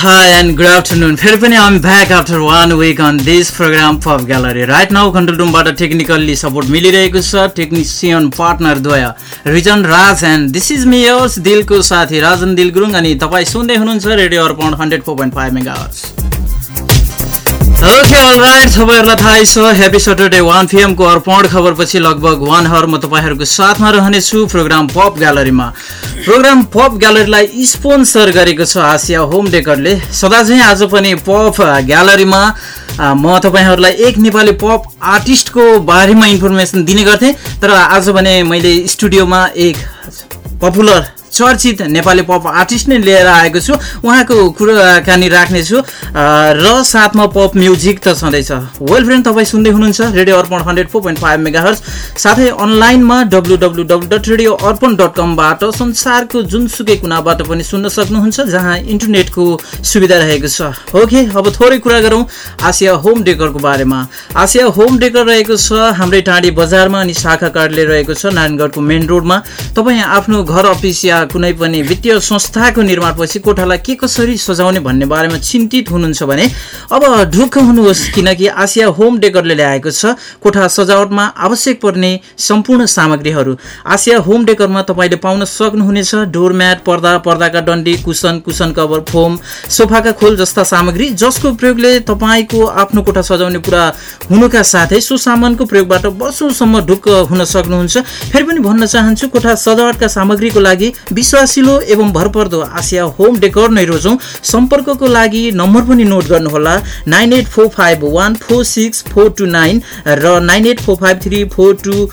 hi, and good afternoon. फेरि पनि I'm back after one week on this program Pop Gallery. Right now, control रुमबाट technically support मिलिरहेको छ technician partner द्वय Rijan Raj and this is me yours दिलको साथी राजन दिल गुरुङ अनि तपाईँ सुन्दै हुनुहुन्छ radio Arpan hundred four point five mega okay all right तपाईँहरूलाई थाहै छ। ह्याप्पी सटरडे वान पिएमको अर्पण। खबरपछि लगभग वान आवर म तपाईँहरूको साथमा रहनेछु प्रोग्राम पप ग्यालरीमा प्रोग्राम पप ग्यालरीलाई स्पोन्सर गरेको छ आसिया होम डेकरले सदा चाहिँ आज पनि पप ग्यालरीमा म तपाईँहरूलाई एक नेपाली पप आर्टिस्टको बारेमा इन्फर्मेसन दिने गर्थेँ। तर आज भने मैले स्टुडियोमा एक पपुलर चर्चित नेपाली पप आर्टिस्ट नै लिएर आएको छु। उहाँको कुराकानी राख्नेछु। र साथमा पप म्युजिक त छँदैछ। वेल फ्रेन्ड तपाईँ सुन्दै हुनुहुन्छ radio Arpan hundred four point five mega hertz साथै अनलाइनमा W W W dot radio Arpan dot कमबाट संसारको जुनसुकै कुनाबाट पनि सुन्न सक्नुहुन्छ जहाँ इन्टरनेटको सुविधा रहेको छ। ओके अब थोरै कुरा गरौँ आसिया होम डेकरको बारेमा। आसिया होम डेकर रहेको छ हाम्रै टाँडी बजारमा अनि शाखा कार्यालय रहेको छ नारायणगढको मेन रोडमा तपाईँ आफ्नो घर अफिस या कुनै पनि वित्तीय संस्थाको निर्माणपछि कोठालाई के कसरी सजाउने भन्ने बारेमा चिन्तित हुनुहुन्छ भने अब ढुक्क हुनुहोस् किनकि आसिया होम डेकरले ल्याएको छ कोठा सजावटमा आवश्यक पर्ने सम्पूर्ण सामग्रीहरू। आसिया होम डेकरमा तपाईँले पाउन सक्नुहुनेछ डोरम्याट पर्दा पर्दाका डन्डी कुसन कुसन कभर फोम सोफाका खोल जस्ता सामग्री जसको प्रयोगले तपाईँको आफ्नो कोठा सजाउने पुरा हुनुका साथै सो सामानको प्रयोगबाट वर्षौँसम्म ढुक्क हुन सक्नुहुन्छ। फेरि पनि भन्न चाहन्छु कोठा सजावटका सामग्रीको लागि विश्वासिलो एवं भरपर्दो आसिया होम डेकोर नै रोजौँ। सम्पर्कको लागि नम्बर पनि नोट गर्नुहोला। Nine eight four five one four six four two nine र nine eight four five three four two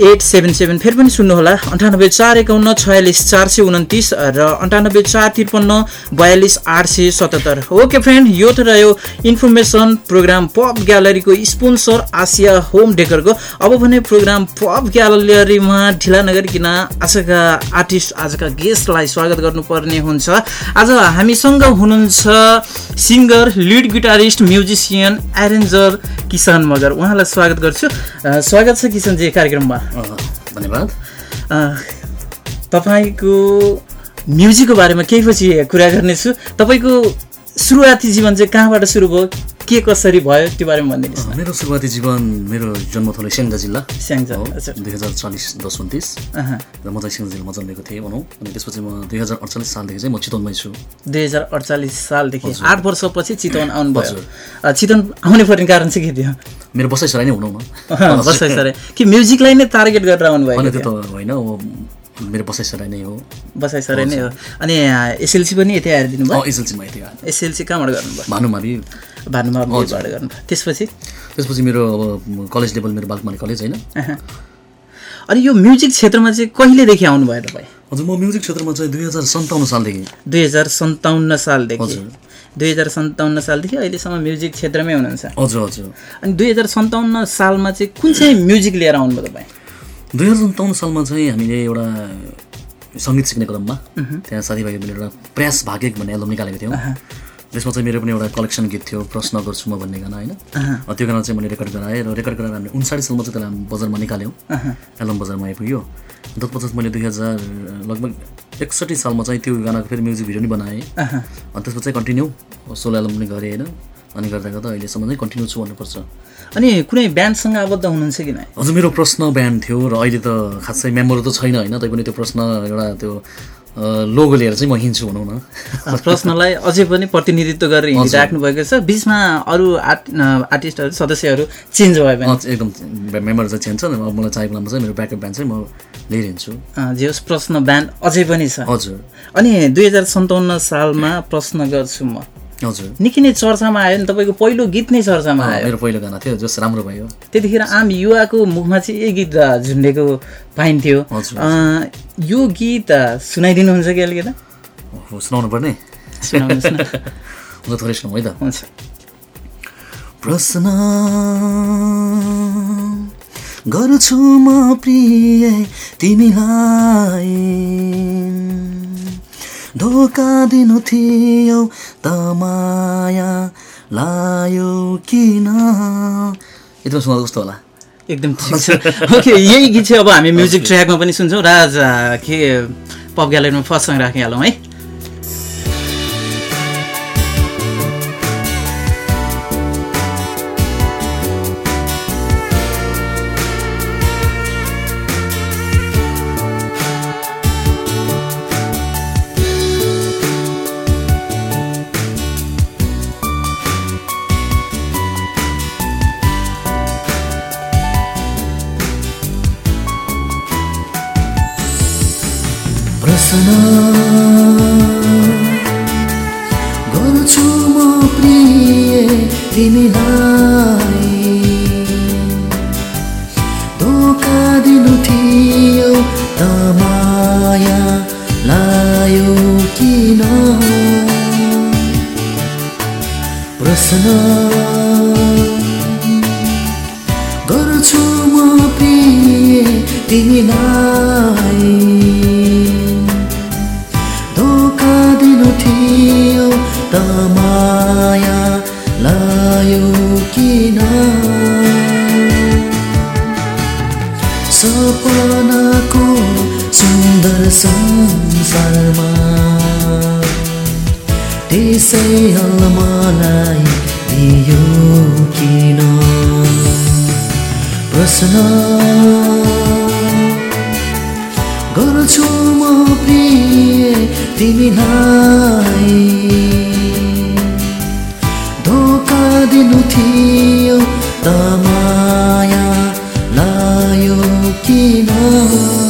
eight seven seven फेरि पनि सुन्नुहोला। अन्ठानब्बे चार एकाउन्न छयालिस चार सय उन्तिस र अन्ठानब्बे चार त्रिपन्न बयालिस आठ सय सतहत्तर। ओके फ्रेन्ड यो त रह्यो इन्फर्मेसन प्रोग्राम पप ग्यालरीको स्पोन्सर आसिया होम डेकरको अब भने प्रोग्राम पप ग्यालरीमा ढिला नगरिकन आजका आर्टिस्ट आजका गेस्टलाई स्वागत गर्नुपर्ने हुन्छ। आज हामीसँग हुनुहुन्छ singer lead guitarist musician arranger Kisan Magar. उहाँलाई स्वागत गर्छु। स्वागत छ किसनजी कार्यक्रममा। धन्यवाद। तपाईँको म्युजिकको बारेमा केही पछि कुरा गर्नेछु। तपाईँको सुरुवाती जीवन चाहिँ कहाँबाट सुरु भयो? के कसरी भयो त्यो बारेमा भनिदिनुहोस् मेरो सुरुवाती जीवन मेरो जन्मथलो स्याङ्जा जिल्ला। स्याङ्जा दुई हजार चालिस दस उन्तिस। र म चाहिँ स्याङ्जा जिल्लामा जन्मेको थिएँ भनौँ। अनि त्यसपछि म दुई हजार अडचालिस सालदेखि चाहिँ म चितवनमै छु। दुई हजार अडचालिस सालदेखि आठ वर्षपछि चितवन आउनुभयो। चितवन आउने पर्ने कारण चाहिँ के थियो? मेरो बसाइसराई नै हुनु बसाइसराई कि म्युजिकलाई नै टार्गेट गरेर आउनुभयो त्यो त होइन मेरो बसाइसराई नै हो। बसाइसराई नै हो। अनि एसएलसी पनि यतै आएर दिनुभयो एसएलसीमा यतै एसएलसी कहाँबाट गर्नुभयो? भानुमावि भानुमाविबाट गर्नुभयो त्यसपछि? त्यसपछि मेरो अब कलेज लेभल मेरो बालकुमारी कलेज होइन। अनि यो म्युजिक क्षेत्रमा चाहिँ कहिलेदेखि आउनुभयो तपाईँ? हजुर म म्युजिक क्षेत्रमा चाहिँ दुई हजार सन्ताउन्न सालदेखि। दुई हजार सन्ताउन्न सालदेखि। दुई हजार सन्ताउन्न सालदेखि अहिलेसम्म म्युजिक क्षेत्रमै हुनुहुन्छ। हजुर हजुर। अनि दुई हजार सन्ताउन्न सालमा चाहिँ कुन चाहिँ म्युजिक लिएर आउनुभयो तपाईँ? दुई हजार सन्ताउन्न सालमा चाहिँ हामीले एउटा सङ्गीत सिक्ने क्रममा त्यहाँ साथीभाइहरू मिलेर एउटा प्रयास भाग्यक भन्ने एल्बम निकालेको थियौँ। त्यसमा चाहिँ मेरो पनि एउटा कलेक्सन गीत थियो प्रश्न गर्छु म भन्ने गाना होइन? त्यो गाना चाहिँ मैले रेकर्ड गराएँ र रेकर्ड गराएर हामीले उन्साठी सालमा चाहिँ त्यसलाई बजारमा निकाल्यौँ। एल्बम बजारमा आइपुग्यो। तत्पश्चात मैले दुई हजार लगभग एकसट्ठी सालमा चाहिँ त्यो गानाको फेरि म्युजिक भिडियो पनि बनाएँ। अनि त्यसमा चाहिँ कन्टिन्यू सोलो एल्बम पनि गरेँ होइन? अनि गर्दा गर्दा अहिलेसम्म चाहिँ कन्टिन्यू छु भन्नुपर्छ। अनि कुनै ब्यान्डसँग आबद्ध हुनुहुन्छ कि हजुर मेरो प्रश्न ब्यान्ड थियो र अहिले त खासै मेम्बर त छैन होइन? तैपनि त्यो प्रश्न एउटा त्यो लोगो लिएर चाहिँ म हिँड्छु भनौँ न। प्रश्नलाई अझै पनि प्रतिनिधित्व गरेर हिँडिराख्नु भएको छ। बिचमा अरू आर्ट आर्टिस्टहरू सदस्यहरू चेन्ज भयो भने? एकदम मेम्बर चाहिँ चेन्ज छ अब मलाई चाहिएको बेलामा चाहिँ मेरो ब्याकअप ब्यान्ड चाहिँ म लिएर हिँड्छु। जे होस् प्रश्न ब्यान्ड अझै पनि छ। हजुर। अनि दुई हजार सन्ताउन्न सालमा प्रश्न गर्छु म। हजुर। निकै नै चर्चामा आयो नि तपाईँको पहिलो गीत नै चर्चामा आयो। मेरो पहिलो गाना थियो जस राम्रो भयो। त्यतिखेर आम युवाको मुखमा चाहिँ यही गीत झुन्डेको पाइन्थ्यो। यो गीत सुनाइदिनुहुन्छ कि अलिकति? सुनाउनु पर्ने? थोरै सुनाउँ है त। हुन्छ। प्रश्न गर्छु म प्रिय तिमीलाई। धोका दिनु थियो त माया लायो किन? यतिमा सुनाउँदा कस्तो होला? एकदम ठिक छ। ओके यही गीत चाहिँ अब हामी म्युजिक ट्र्याकमा पनि सुन्छौँ। राज के पप ग्यालरीमा फर्स्ट सङ्ग राखिहालौँ है। प्रश्न गर्छु म प्रिय तिमीलाई धोका दिनु थियो त माया लायो किन सपनाको सुन्दर संसारमा त्यसै हल मलाई दियो किन? प्रश्न। गर्छु म प्रिय तिमीलाई। धोका दिनु थियो त माया लायो किन?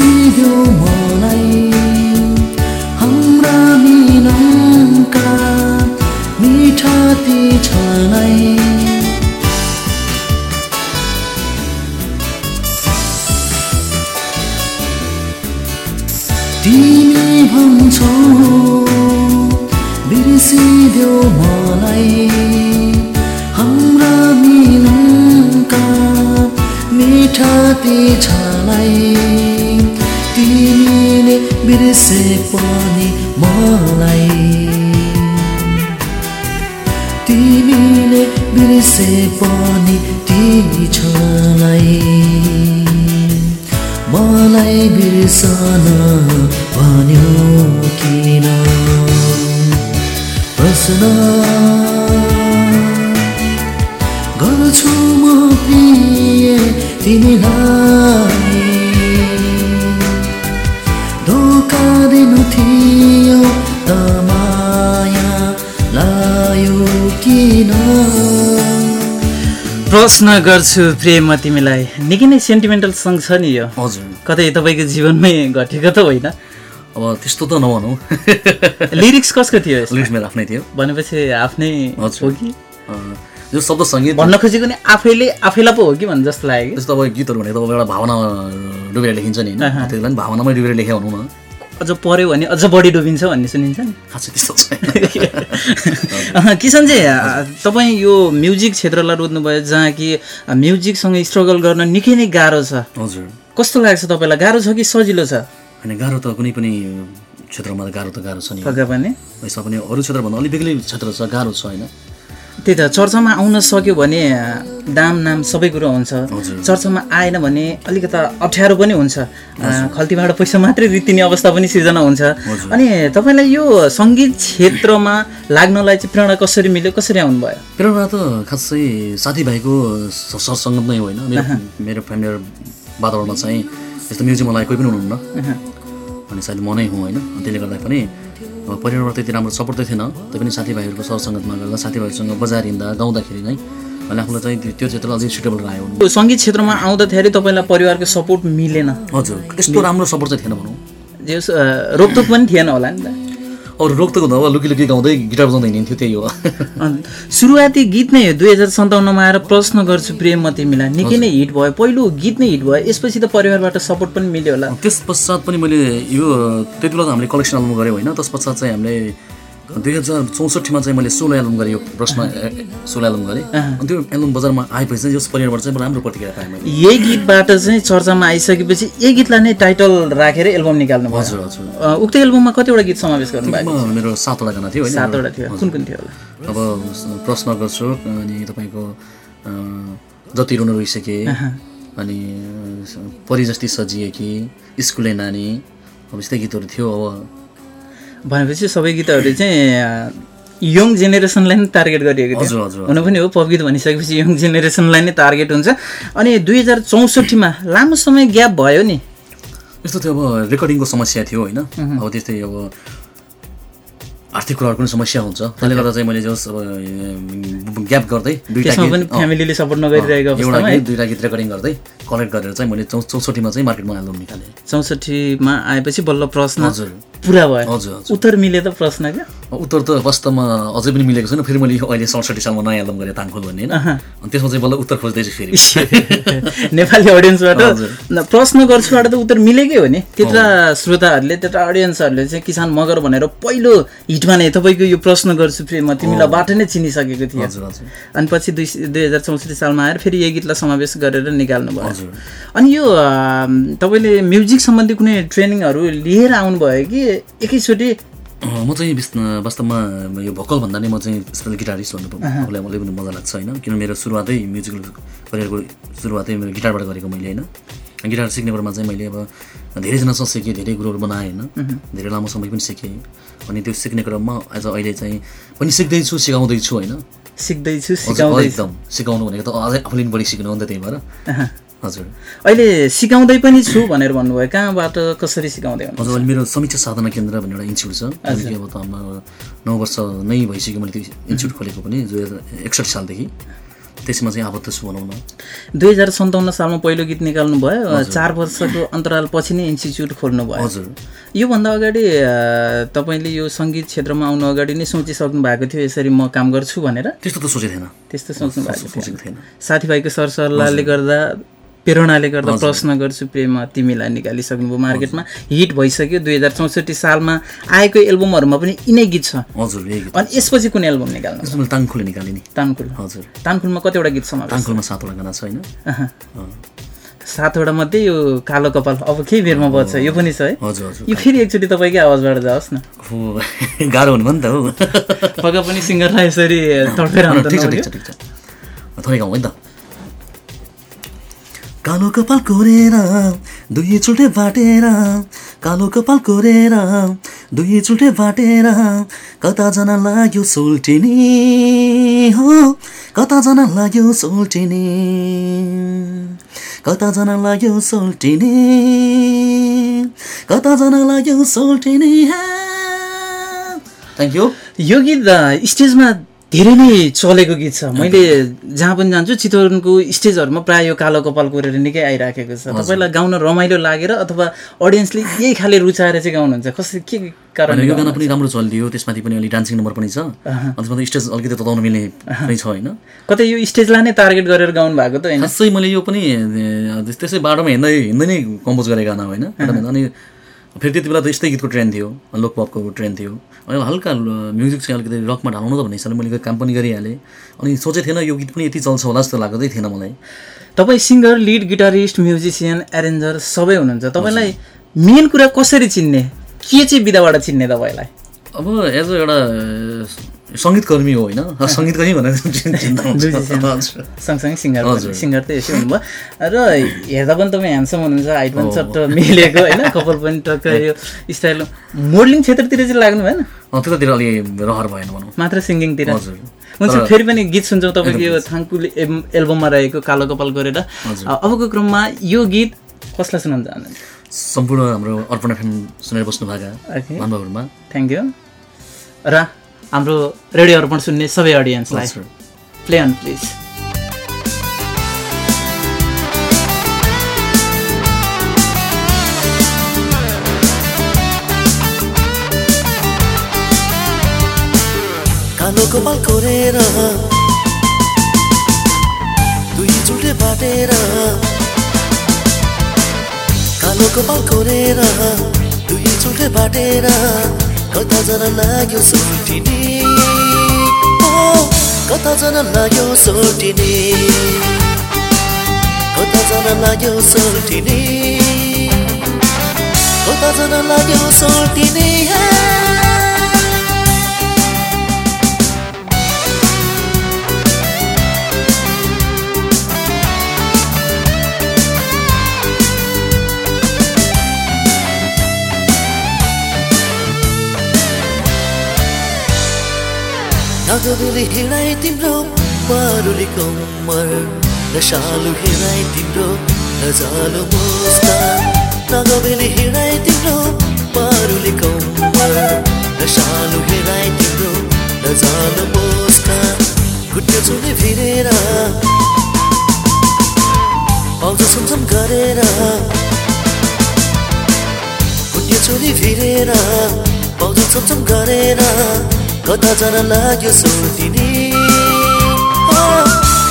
बिर्सिदेऊ मलाई हाम्रा मिलनका मिठा ती छलाई तिमीलाई धोका दिनु थियो त माया लायो किन? प्रश्न गर्छु प्रेम म तिमीलाई। निकै नै सेन्टिमेन्टल सङ्ग छ नि यो। हजुर। कतै तपाईँको जीवनमै घटेको त होइन। अब त्यस्तो त नभनौँ। लिरिक्स कसको थियो? लिरिक्स मेरो आफ्नै थियो। भनेपछि आफ्नै हजुर। हो कि? यो शब्द सङ्गीत भन्न खोजेको नि आफैले आफैलाई पो हो कि भन्ने जस्तो लाग्यो। जस्तो अब गीतहरू भनेको त अब एउटा भावना डुबेर लेखिन्छ नि होइन। त्यसलाई पनि भावनामै डुबेर लेखे भनौँ न। अझ पऱ्यो भने अझ बढी डुबिन्छ भन्ने सुनिन्छ नि। खासै त्यस्तो छैन। अँ, किसनजी अँ, तपाईँ यो म्युजिक क्षेत्रलाई रोज्नुभयो जहाँ कि म्युजिकसँग स्ट्रगल गर्न निकै नै गाह्रो छ। हजुर। कस्तो लाग्छ तपाईँलाई? गाह्रो छ कि सजिलो छ? होइन गाह्रो त कुनै पनि क्षेत्रमा त गाह्रो त गाह्रो छ नि। पक्का पनि। यसमा पनि अरू क्षेत्रभन्दा अलिक बेग्लै क्षेत्र छ गाह्रो छ होइन। त्यही त चर्चामा आउन सक्यो भने दाम नाम सबै कुरो हुन्छ। चर्चामा आएन भने अलिकता अप्ठ्यारो पनि हुन्छ। खल्तीबाट पैसा मात्रै रित्तिने अवस्था पनि सिर्जना हुन्छ। अनि तपाईँलाई यो सङ्गीत क्षेत्रमा लाग्नलाई चाहिँ प्रेरणा कसरी मिल्यो कसरी आउनुभयो? प्रेरणा त खासै साथीभाइको स- सरसङ्गत नै होइन। मेरो फ्यामिली वातावरणमा चाहिँ यस्तो म्युजिकमा लागि कोही पनि हुनुहुन्न। अनि सायद म नै हुँ होइन। त्यसले गर्दा पनि परिवारबाट त्यति राम्रो सपोर्ट त थिएन। तैपनि साथीभाइहरूको सरसङ्गतमा गर्दा साथीभाइहरूसँग बजार हिँड्दा गाउँदाखेरि नै अनि आफूलाई चाहिँ त्यो- क्षेत्र अझै सुटेबल लाग्यो यो सङ्गीत क्षेत्रमा आउँदाखेरि तपाईँलाई परिवारको सपोर्ट मिलेन। हजुर त्यस्तो राम्रो सपोर्ट चाहिँ थिएन भनौँ। रोकटोक पनि थिएन होला नि त। अरू रोक त हुँदा अब लुकी लुकी गाउँदै गिटार बजाउँदै हिँड्थ्यो त्यही हो। सुरुवाती गीत नै दुई हजार सन्ताउन्नमा आएर प्रश्न गर्छु प्रेम म तिमीलाई निकै नै हिट भयो। पहिलो गीत नै हिट भयो। यसपछि त परिवारबाट सपोर्ट पनि मिल्यो होला। त्यस पश्चात पनि मैले यो त्यति बेला त हामीले कलेक्सन एल्बम गरेँ होइन। त्यस पश्चात चाहिँ हामीले दुई हजार चौसठीमा चाहिँ मैले सोलो एल्बम गरेँ यो प्रश्न सोलो एल्बम गरेँ। अनि त्यो एल्बम बजारमा आएपछि चाहिँ यस परिवारबाट चाहिँ राम्रो प्रतिक्रिया पाएँ मैले। यही गीतबाट चाहिँ चर्चामा आइसकेपछि यही गीतलाई नै टाइटल राखेर एल्बम निकाल्नु हजुर हजुर। उक्त एल्बममा कतिवटा गीत समावेश गर्नुभएको मेरो सातवटा गाना थियो सातवटा थियो। कुन कुन थियो होला? अब प्रश्न गर्छु अनि तपाईँको जति रुन रोइसके अनि परि जस्तै सजिए कि स्कुले नानी अब यस्तै गीतहरू थियो। अब भनेपछि सबै गीतहरू चाहिँ यङ जेनेरेसनलाई नै टार्गेट गरिएको थियो। हुन पनि हो पप गीत भनिसकेपछि यङ जेनेरेसनलाई नै टार्गेट हुन्छ। अनि दुई हजार चौसठीमा लामो समय ग्याप भयो नि। यस्तो थियो अब रेकर्डिङको समस्या थियो होइन। अब त्यस्तै अब आर्थिक कुराहरू पनि समस्या हुन्छ। त्यसले गर्दा चाहिँ मैले जस अब ग्याप गर्दै दुईवटा पनि फ्यामिलीले सपोर्ट नगरिरहेको एउटा गीत दुईवटा गीत रेकर्डिङ गर्दै कलेक्ट गरेर चाहिँ मैले चौ चौसठीमा चाहिँ मार्केटमा एल्बम निकालेँ। चौसठीमा आएपछि बल्ल प्रश्न हजुर। पुरा भयो। हजुर उत्तर मिले त प्रश्न क्या? उत्तर त वास्तवमा अझै पनि मिलेको छैन फेरि मैले अहिले सडसठी सालमा नयाँ एल्बम गरेँ ताङखोल भन्ने होइन। अनि त्यसमा चाहिँ बल्ल उत्तर खोज्दैछु फेरि। नेपाली अडियन्सबाट प्रश्न गर्छुबाट त उत्तर मिलेकै हो नि। त्यत्रा श्रोताहरूले त्यत्रा अडियन्सहरूले चाहिँ किसान मगर भनेर पहिलो हिटमा नै तपाईँको यो प्रश्न गर्छु प्रेम तिमीलाई बाटो नै चिनिसकेको हजुर अनि पछि दुई दुई हजार चौसठी सालमा आएर फेरि यही गीतलाई समावेश गरेर निकाल्नु भयो अनि यो तपाईँले म्युजिक सम्बन्धी कुनै ट्रेनिङहरू लिएर आउनुभयो कि एकैचोटि? म चाहिँ विस- वास्तवमा यो भोकल भन्दा नि म चाहिँ स्पेसल गिटारिस्ट भन्नु आफूलाई मलाई पनि मजा लाग्छ होइन? किन मेरो सुरुवातै म्युजिकल करियरको सुरुवातै मेरो गिटारबाट गरेको मैले होइन? गिटार सिक्ने बेलामा चाहिँ मैले अब धेरैजनासँग सिकेँ धेरै कुरोहरू बनाएँ होइन? धेरै लामो समय पनि सिकेँ। अनि त्यो सिक्ने क्रममा आज अहिले चाहिँ पनि सिक्दैछु सिकाउँदैछु होइन? सिक्दैछु एकदम सिकाउनु भनेको त अझै आफूले पनि बढी सिक्नु हो नि त त्यही भएर। हजुर। अहिले सिकाउँदै पनि छु भनेर भन्नुभयो। कहाँबाट कसरी सिकाउँदै हजुर अहिले मेरो समीक्षा साधना केन्द्र भन्ने एउटा इन्स्टिच्युट छ। अब त नौ वर्ष नै भइसक्यो मैले त्यो इन्स्टिच्युट खोलेको पनि दुई हजार एकसठी सालदेखि। त्यसमा चाहिँ आबद्ध छु भनौँ न। दुई हजार सन्ताउन्न सालमा पहिलो गीत निकाल्नु भयो चार वर्षको अन्तराल पछि नै इन्स्टिच्युट खोल्नु भयो हजुर। योभन्दा अगाडि तपाईँले यो सङ्गीत क्षेत्रमा आउनु अगाडि नै सोचिसक्नु भएको थियो यसरी म काम गर्छु भनेर? त्यस्तो त सोचेको थिएन। त्यस्तो सोच्नु भएको थिएन। साथीभाइको सरसल्लाहले गर्दा प्रेरणाले गर्दा प्रश्न गर्छु प्रेम तिमीलाई निकालिसक्नुभयो मार्केटमा। हिट भइसक्यो दुई हजार चौसठी सालमा आएको एल्बमहरूमा पनि यिनै गीत छ। हजुर अनि यसपछि कुन एल्बम निकाल्नु? ताङखुले निकालेँ नि। तानकुल हजुर। तानकुलमा कतिवटा गीत समावेश ताङखुलमा सातवटा गाना छ होइन? सातवटा मध्ये यो कालो कपाल अब केही बेरमा बज्छ यो पनि छ है? हजुर हजुर। यो फेरि एकचोटि तपाईँकै आवाजबाट जाओस् न। हो गाह्रो हुनु भयो नि त हो। पक्का पनि सिङ्गरलाई यसरी तडफेर छ छ छ। थोरै गाउँ है त। कालो कपाल कोरेर दुई चुल्टे बाटेर कालो कपाल कोरेर दुई चुल्टे बाटेर कता जना लाग्यो सोल्टिनी हो कता जना लाग्यो सोल्टिनी कता जना लाग्यो सोल्टिनी कता जना लाग्यो सोल्टिनी थ्याङ्क यू यो गीत स्टेजमा धेरै नै चलेको गीत छ। मैले जहाँ पनि जान्छु चितवनको स्टेजहरूमा प्रायः यो कालो कपाल कोरेर निकै आइराखेको छ। तपाईँलाई गाउन रमाइलो लागेर अथवा अडियन्सले यही खाले रुचाएर चाहिँ गाउनुहुन्छ। कसरी के कारण यो गाना पनि राम्रो चलिदियो। त्यसमाथि पनि अलिक डान्सिङ नम्बर पनि छ। त्यसमा स्टेज अलिकति तताउनु मिल्ने पनि छ होइन? कतै यो स्टेजलाई नै टार्गेट गरेर गाउनु भएको त होइन। मैले यो पनि त्यसै बाटोमा हिँड्दै हिँड्दै नै कम्पोज गरेको गाना होइन? अनि फेरि त्यति बेला त यस्तै गीतको ट्रेन्ड थियो लोकपपको ट्रेन्ड थियो। अनि हल्का म्युजिक चाहिँ अलिकति रकमा ढाल्नु त भन्ने हिसाबले मैले काम पनि गरिहालेँ। अनि सोचेको थिएन यो गीत पनि यति चल्छ होला जस्तो लाग्दै थिएन मलाई। तपाईँ singer lead guitarist musician arranger सबै हुनुहुन्छ। तपाईँलाई मेन कुरा कसरी चिन्ने? के चाहिँ विधाबाट चिन्ने तपाईँलाई? अब एज अ एउटा सङ्गीतकर्मी हो होइन सङ्गीतकर्मी भनेर सँगसँगै सिङ्गर। सिङ्गर त यसै हुनुभयो र हेर्दा पनि तपाईँ ह्यान्डसम हुनुहुन्छ हाइट पनि चट्ट मिलेको होइन कपाल पनि टक्क यो स्टाइल मोडलिङ क्षेत्रतिर चाहिँ लाग्नु भएन त्यतातिर अलि रहर भएन भनौँ मात्र सिङ्गिङतिर हजुर हुन्छ फेरि पनि गीत सुन्छौँ तपाईँको यो थाङकुल एल्बममा रहेको कालो कपाल गरेर अबको क्रममा यो गीत कसलाई सुनाउन चाहनुहुन्छ सम्पूर्ण हाम्रो अर्पण एफएम सुनेर बस्नुभएका थ्याङ्क यू र हाम्रो रेडियो अर्पण सुन्ने सबै अडियन्सलाई। प्ले अन प्लिज कालो कपाल कोरेर दुई चुल्टे बाटेर कालो कपाल कोरेर दुई चुल्टे बाटेर कता जना लाग्यो सोल्टिने ओ कता जना लाग्यो सोल्टिने कता जना लाग्यो सोल्टिने कता जना लाग्यो सोल्टिने नगबेले हिँडाइ तिम्रो कम्मर नसालु हिँडाइ तिम्रो नजालु मुस्कान नगबेले हिँडाइ तिम्रो मारुली कम्मर नसालु हिँडाइ तिम्रो नजालु मुस्कान पाउँछ छमछम गरेर। खुट्टा चुनी भिरेर। पाउँछ गरेर। कता जान लाग्यो सोल्टिनी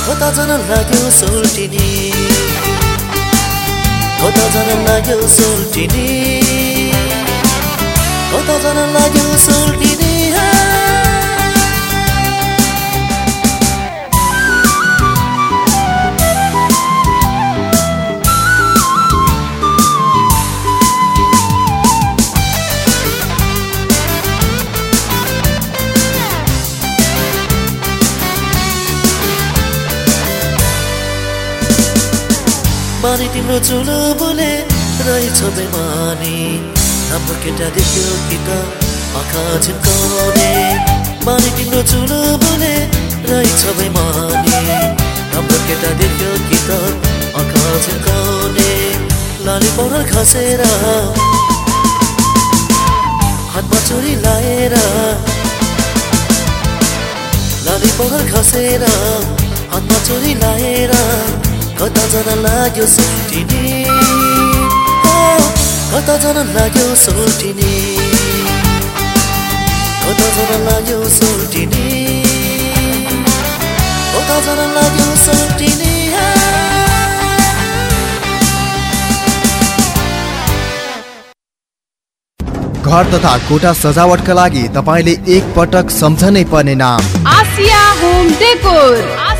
कता जान लाग्यो सोल्टिनी कता जान लाग्यो सोल्टिनी कता जान लाग्यो सोल्टिनी माने तिम्रो चुलो बोले रहेछ बेमानी। हाम्रो केटा देख्यो कि त आँखा झिम्काउने माने तिम्रो चुलो बोले रहेछ बेमानी। हाम्रो केटा देख्यो कि त आँखा झिम्काउने लाली पाउडर खसेर हातमा चोरी लाएर। लाली पाउडर खसेर हातमा चोरी लाएर। कता जान लाग्यो सोल्टिनी आ, कता जान लाग्यो सोल्टिनी कता जान लाग्यो सोल्टिनी कता जान लाग्यो सोल्टिनी आ। घर तथा कोठा सजावटका लागि तपाईँले एक पटक सम्झनै पर्ने नाम। Asia home decor Asia home decor.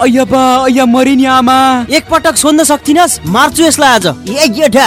अय्या बा अय्या एक आमा? एकपटक सोध्न सक्थिनस् मार्छु यसलाई आज। ए गेठा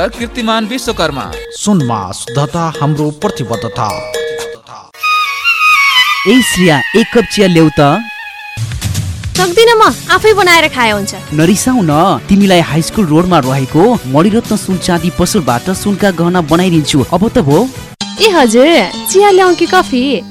कीर्तिमान विश्वकर्मा। सुनमा शुद्धता हाम्रो प्रतिबद्धता। ए श्रिया एक कप चिया ल्याउ त। सक्दिनँ म आफै बनाएर खाए हुन्छ। नरिसाउ न तिमीलाई हाई स्कुल रोडमा रहेको मणिरत्न सुन चाँदी पसलबाट सुनका गहना बनाइदिन्छु। अब त भो। ए हजुर चिया ल्याउँ कि कफी?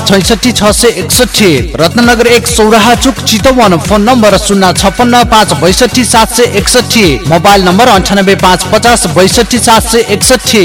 छैसठी छ सय एकसठी रत्नगर एक सौराहा चुक चितवन फोन नम्बर शून्य छप्पन्न पाँच बैसठी सात सय एकसठी मोबाइल नम्बर अन्ठानब्बे पाँच पचास बैसठी सात सय एकसठी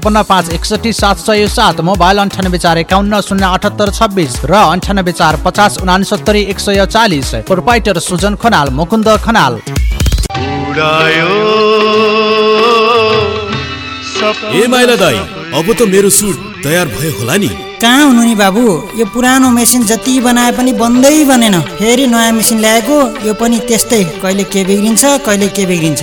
छपन्न पाँच एकसठी सात सय सात मोबाइल अन्ठानब्बे चार एकाउन्न शून्य अठहत्तर छब्बिस र अन्ठानब्बे चार पचास उनासत्तरी एक सय चालिस प्रोपाइटर सुजन खनाल मुकुन्द खनाल। ए माइला दाई अब त मेरो सुट तयार भयो होला नि। कहाँ हुनु नि बाबु? यो पुरानो मेसिन जति बनाए पनि बन्दै बनेन। फेरि नयाँ मेसिन ल्याएको यो पनि त्यस्तै। कहिले के बिग्रिन्छ कहिले के बिग्रिन्छ।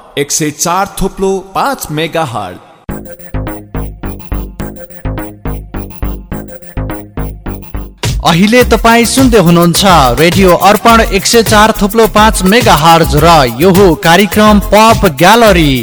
एक सय चार थोप्लो पाँच मेगा हर्ट अहिले तपाईँ सुन्दै हुनुहुन्छ रेडियो अर्पण एक सय चार थुप्लो पाँच मेगा हर्ज र यो कार्यक्रम pop gallery.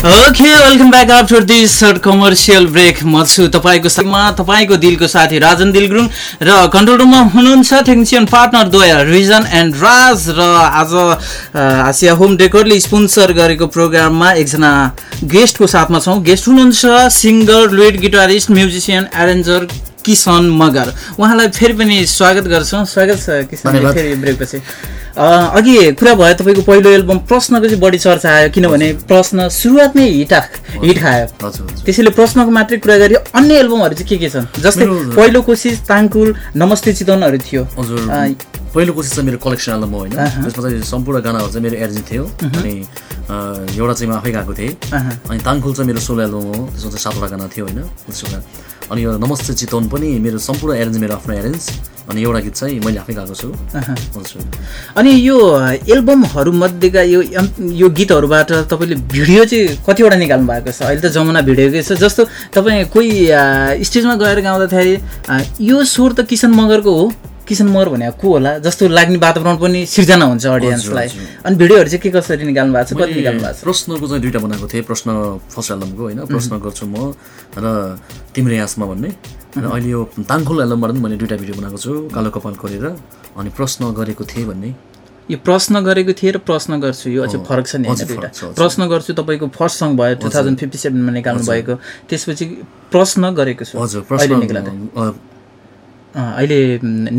Okay welcome back after this short commercial break म छु तपाईँको साथमा तपाईँको दिलको साथी राजन दिल गुरुङ र कन्ट्रोल रुममा हुनुहुन्छ टेक्निसियन पार्टनर द्वय रिजन एन्ड राज र आज आसिया होम डेकोरले स्पोन्सर गरेको प्रोग्राममा एकजना गेस्टको साथमा छौँ। गेस्ट हुनुहुन्छ singer lead guitarist musician arranger Kisan Magar. उहाँलाई फेरि पनि स्वागत गर्छौँ। स्वागत छ किसन। फेरि ब्रेकपछि। अ, अघि कुरा भयो तपाईँको पहिलो एल्बम प्रश्नको चाहिँ बढी चर्चा आयो किनभने प्रश्न सुरुवातमै हिट आ- हिट खायो त्यसैले प्रश्नको मात्रै कुरा गरी अन्य एल्बमहरू चाहिँ के के छन्? जस्तै पहिलो कोसिस ताङकुल नमस्ते चितवनहरू थियो। हजुर। पहिलो कोसिस चाहिँ मेरो कलेक्सन एल्बम हो होइन। त्यसमा चाहिँ सम्पूर्ण गानाहरू चाहिँ मेरो एडिजिट थियो। अनि एउटा चाहिँ म आफै गाएको थिएँ। अनि ताङखुल चाहिँ मेरो सोलो एल्बम हो। त्यसमा चाहिँ सातवटा गाना थियो होइन? अनि यो नमस्ते चितवन पनि मेरो सम्पूर्ण एरेन्ज मेरो आफ्नो एरेन्ज। अनि एउटा गीत चाहिँ मैले आफै गाएको छु। अनि यो एल्बमहरू मध्येका यो यो गीतहरूबाट तपाईँले भिडियो चाहिँ कतिवटा निकाल्नु भएको छ? अहिले त जमुना भिडियोकै छ। जस्तो तपाईँ कोही स्टेजमा गएर गाउँदाखेरि यो स्वर त किसन मगरको हो। किसन मगर भनेको को होला? जस्तो लाग्ने वातावरण पनि सिर्जना हुन्छ अडियन्सलाई। अनि भिडियोहरू चाहिँ के कसरी निकाल्नु भएको छ? कति निकाल्नु भएको छ? प्रश्नको चाहिँ दुइटा बनाएको थिएँ। प्रश्न फर्स्ट एल्बमको होइन? प्रश्न गर्छु म र तिम्रो आसमा भन्ने। र अहिले यो ताङखोल एल्बमबाट पनि मैले दुइटा भिडियो बनाएको छु कालो कपाल गरेर। अनि प्रश्न गरेको थिएँ भन्ने। यो प्रश्न गरेको थिएँ र प्रश्न गर्छु। यो अझै फरक छ नि होइन दुइटा। प्रश्न गर्छु तपाईँको फर्स्ट सङ्ग भयो टु। थाउजन्ड फिफ्टी सेभेनमा निकाल्नु। भएको। त्यसपछि प्रश्न गरेको छु। हजुर अहिले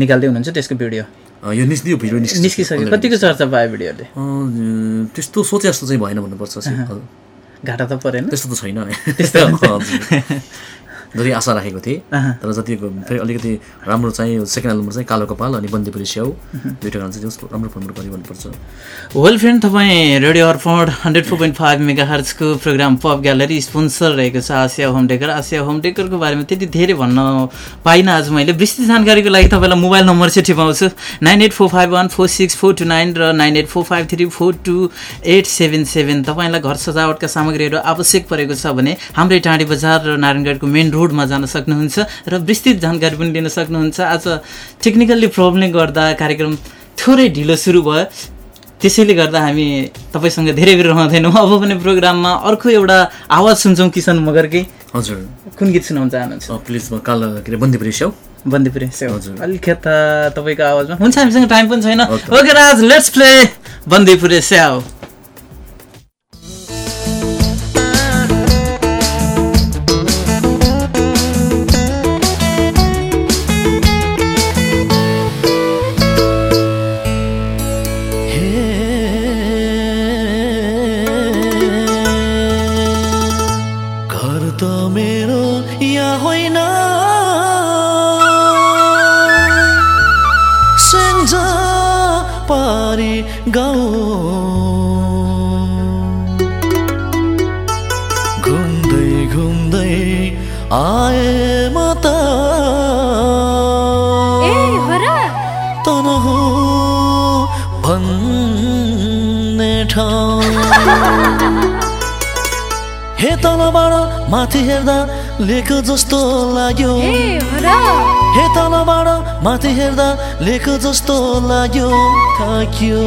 निकाल्दै हुनुहुन्छ त्यसको भिडियो? यो निस्कियो भिडियो निस्किसक्यो। कतिको चर्चा पायो भिडियोले त्यस्तो सोचे जस्तो चाहिँ भएन भन्नुपर्छ। घाटा त परेन। त्यस्तो त छैन है। त्यस्तो। जति आशा राखेको थिएँ। तर जति फेरि अलिकति राम्रो चाहिँ सेकेन्ड एल्बममा चाहिँ कालो कपाल अनि बन्दीपुरी स्याउ दुइटा गाना चाहिँ जस्तो राम्रो प्रमोट गऱ्यो भन्नुपर्छ। वेल फ्रेन्ड तपाईँ radio Arpan hundred four point five mega हर्चको programme pop gallery sponsor रहेको छ Asia home decor Asia home डेकरको बारेमा त्यति धेरै भन्न पाइनँ आज मैले। विस्तृत जानकारीको लागि तपाईँलाई मोबाइल नम्बर चाहिँ टिपाउँछु nine eight four five one four six four two nine र nine eight four five three four two eight seven seven. तपाईँलाई घर सजावटका सामग्रीहरू आवश्यक परेको छ भने हाम्रै टाढी बजार र नारायणगढको मेन रोडमा जान सक्नुहुन्छ र विस्तृत जानकारी पनि लिन सक्नुहुन्छ। आज टेक्निकल्ली प्रब्लमले गर्दा कार्यक्रम थोरै ढिलो सुरु भयो। त्यसैले गर्दा हामी तपाईँसँग धेरै बेर रहँदैनौँ अब पनि प्रोग्राममा अर्को एउटा आवाज सुन्छौँ किसन मगरकै। हजुर। कुन गीत सुनाउन चाहनुहुन्छ? प्लिज म कालो के अरे बन्दीपुरी स्याउ। बन्दीपुरी सेवा हजुर। अलिक यता तपाईँको आवाजमा। हुन्छ हामीसँग टाइम पनि छैन। ओके। राज लेट्स प्ले बन्दीपुरे स्याउ। माथि हेर्दा लेख जस्तो लाग्यो। हे तलबाट माथि हेर्दा लेख जस्तो लाग्यो। थाक्यो।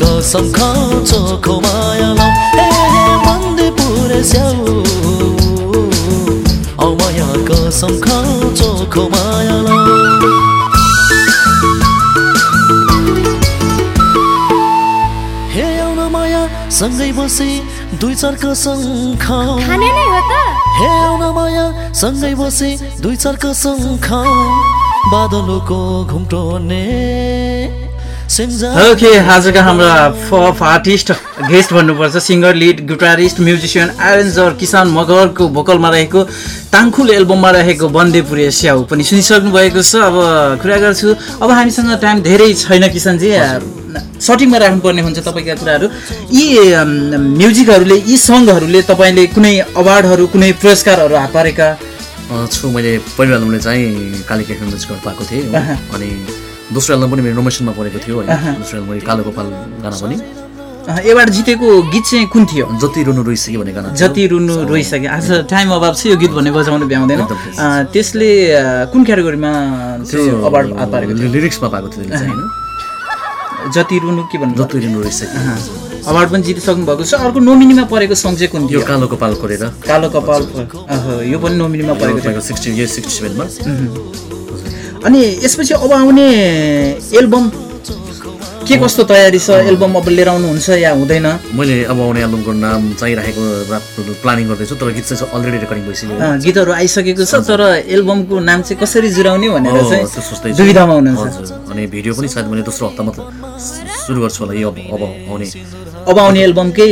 कसम खाउँछ खो मायालाई हे हे मन्दी पुरे स्याउ। औ माया कसम खाउँछ हे आउन माया सँगै बसी दुई चार कसम खाऊ खाने नै हो त। हे आउन माया सँगै बसी दुई चार कसम खाऊ बादलको घुम्टो ने। ओके आजका हाम्रा पप आर्टिस्ट गेस्ट भन्नुपर्छ singer lead guitarist musician arranger Kisan मगरको भोकलमा रहेको ताङखुल एल्बममा रहेको बन्देपुरे स्याउ पनि सुनिसक्नु भएको छ। अब कुरा गर्छु अब हामीसँग टाइम धेरै छैन किसानजी। सटिङमा राख्नुपर्ने हुन्छ तपाईँका कुराहरू। यी म्युजिकहरूले यी सङ्गहरूले तपाईँले कुनै अवार्डहरू कुनै पुरस्कारहरू हात पारेका छु मैले पहिलो एल्बमले चाहिँ कालिका म्युजिकबाट पाएको थिएँ। अनि दोस्रो एल्बम पनि मेरो नोमिनेसनमा परेको थियो। दोस्रो एल्बम कालो गोपाल गाना पनि। एवार्ड जितेको गीत चाहिँ कुन थियो? जति रुनु रोइसक्यो भन्ने गाना। जति रुनु रोइसक्यो। आज टाइम अभाव छ यो गीत भन्ने बजाउनु भ्याउँदैन। त्यसले कुन क्याटेगोरीमा अवार्ड लिरिक्समा पाएको थियो जति रुनु के भन्नु जति रुनु रोइसक्यो अवार्ड पनि जितिसक्नु भएको छ। अर्को नोमिनीमा परेको सङ्ग चाहिँ कुन थियो कालो कपाल कोरेर। कालो कपाल यो पनि नोमिनीमा परेको थियो। सिक्सटी यो सिक्सटी सेभेनमा। अनि यसपछि अब आउने एल्बम के कस्तो तयारी छ? एल्बम अब लिएर आउनुहुन्छ या हुँदैन? मैले अब आउने एल्बमको नाम चाहिँ राखेको प्लानिङ गर्दैछु तर गीत चाहिँ अलरेडी रेकर्डिङ भइसक्यो गीतहरू आइसकेको छ तर एल्बमको नाम चाहिँ कसरी जुराउने भनेर चाहिँ। दुविधामा हुनुहुन्छ। अनि भिडियो पनि सायद मैले दोस्रो हप्तामा त सुरु गर्छु होला यो अब आउने। अब आउने एल्बमकै।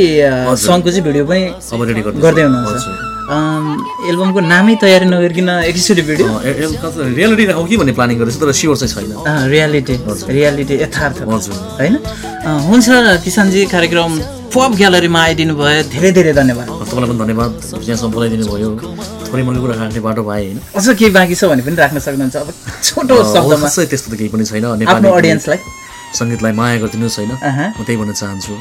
सङ्गको चाहिँ भिडियो पनि अब रेडी गर्दैछु। गर्दै हुनुहुन्छ। एल्बमको नामै तयारी नगरिकन एकैचोटि भिडियो। रियालिटी राखौँ कि भन्ने प्लानिङ गर्दैछु? तर स्योर चाहिँ छैन। रियालिटी रियालिटी यथार्थ। हजुर। होइन? हुन्छ किसानजी कार्यक्रम पप ग्यालरीमा आइदिनु भयो। धेरै धेरै धन्यवाद। तपाईँलाई पनि धन्यवाद। यहाँसम्म बोलाइदिनु भयो। थोरै मैले कुरा राख्ने बाटो पाएँ होइन। अझ केही बाँकी छ भने पनि राख्न सक्नुहुन्छ। अब छोटो शब्दमा। त्यस्तो त केही पनि छैन। नेपाली अडियन्सलाई सङ्गीतलाई माया गरिदिनुहोस् होइन। म त्यही भन्न चाहन्छु।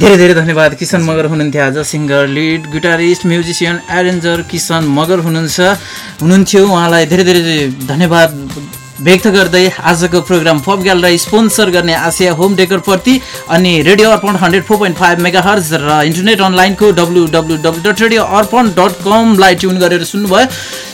धेरै धेरै धन्यवाद। किसन मगर हुनुहुन्थ्यो आज। Singer lead guitarist musician arranger Kisan Magar हुनुहुन्छ। हुनुहुन्थ्यो। उहाँलाई धेरै धेरै धन्यवाद। व्यक्त गर्दै आजको प्रोग्राम पप ग्यालरी स्पोन्सर गर्ने आसिया होम डेकोरप्रति अनि radio Arpan hundred four point five mega hertz र इन्टरनेट अनलाइनको W W W dot radio Arpan dot कमलाई tune गरेर सुन्नुभयो।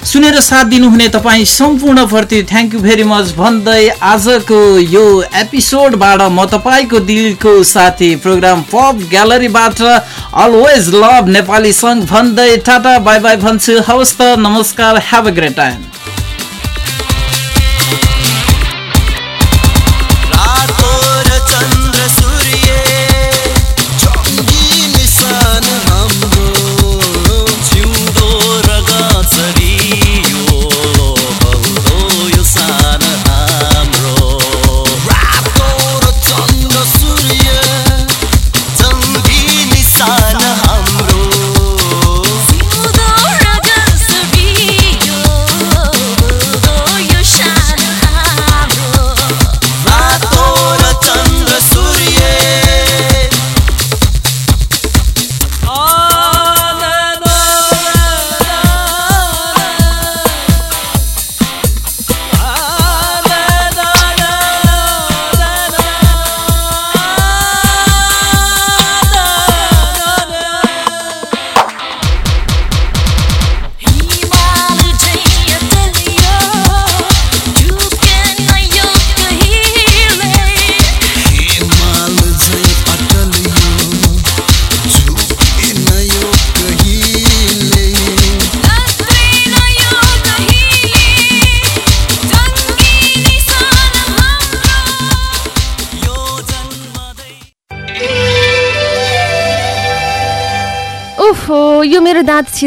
सुनेर साथ दिनुहुने तपाईँ सम्पूर्णप्रति थ्याङ्क यू भेरी मच भन्दै आजको यो एपिसोडबाट म तपाईँको दिलको साथी प्रोग्राम पप ग्यालरीबाट अलवेज लभ नेपाली सङ्ग भन्दै टाटा बाई बाई भन्छु। हवस् त नमस्कार have a great time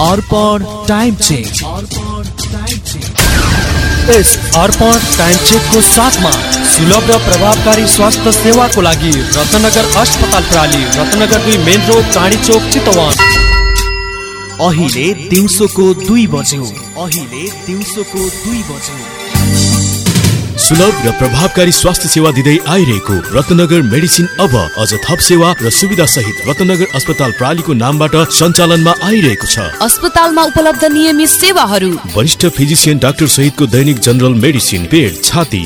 Arpan time check यस अर्पण टाइम चेकको साथमा सुलभ र प्रभावकारी स्वास्थ्य सेवाको लागि रत्नगर अस्पताल प्राली रत्नगर दुई मेन रोड चाँडी चोक चितवन। अहिले दिउँसोको दुई बज्यो। अहिले दिउँसोको दुई बज्यो। सुलभ र प्रभावकारी स्वास्थ्य सेवा दिँदै आइरहेको रत्नगर मेडिसिन अब अझ थप सेवा र सुविधा सहित रत्नगर अस्पताल प्रालीको नामबाट सञ्चालनमा आइरहेको छ। अस्पतालमा उपलब्ध नियमित सेवाहरू। वरिष्ठ फिजिसियन डाक्टर सहितको दैनिक जनरल मेडिसिन पेट छाती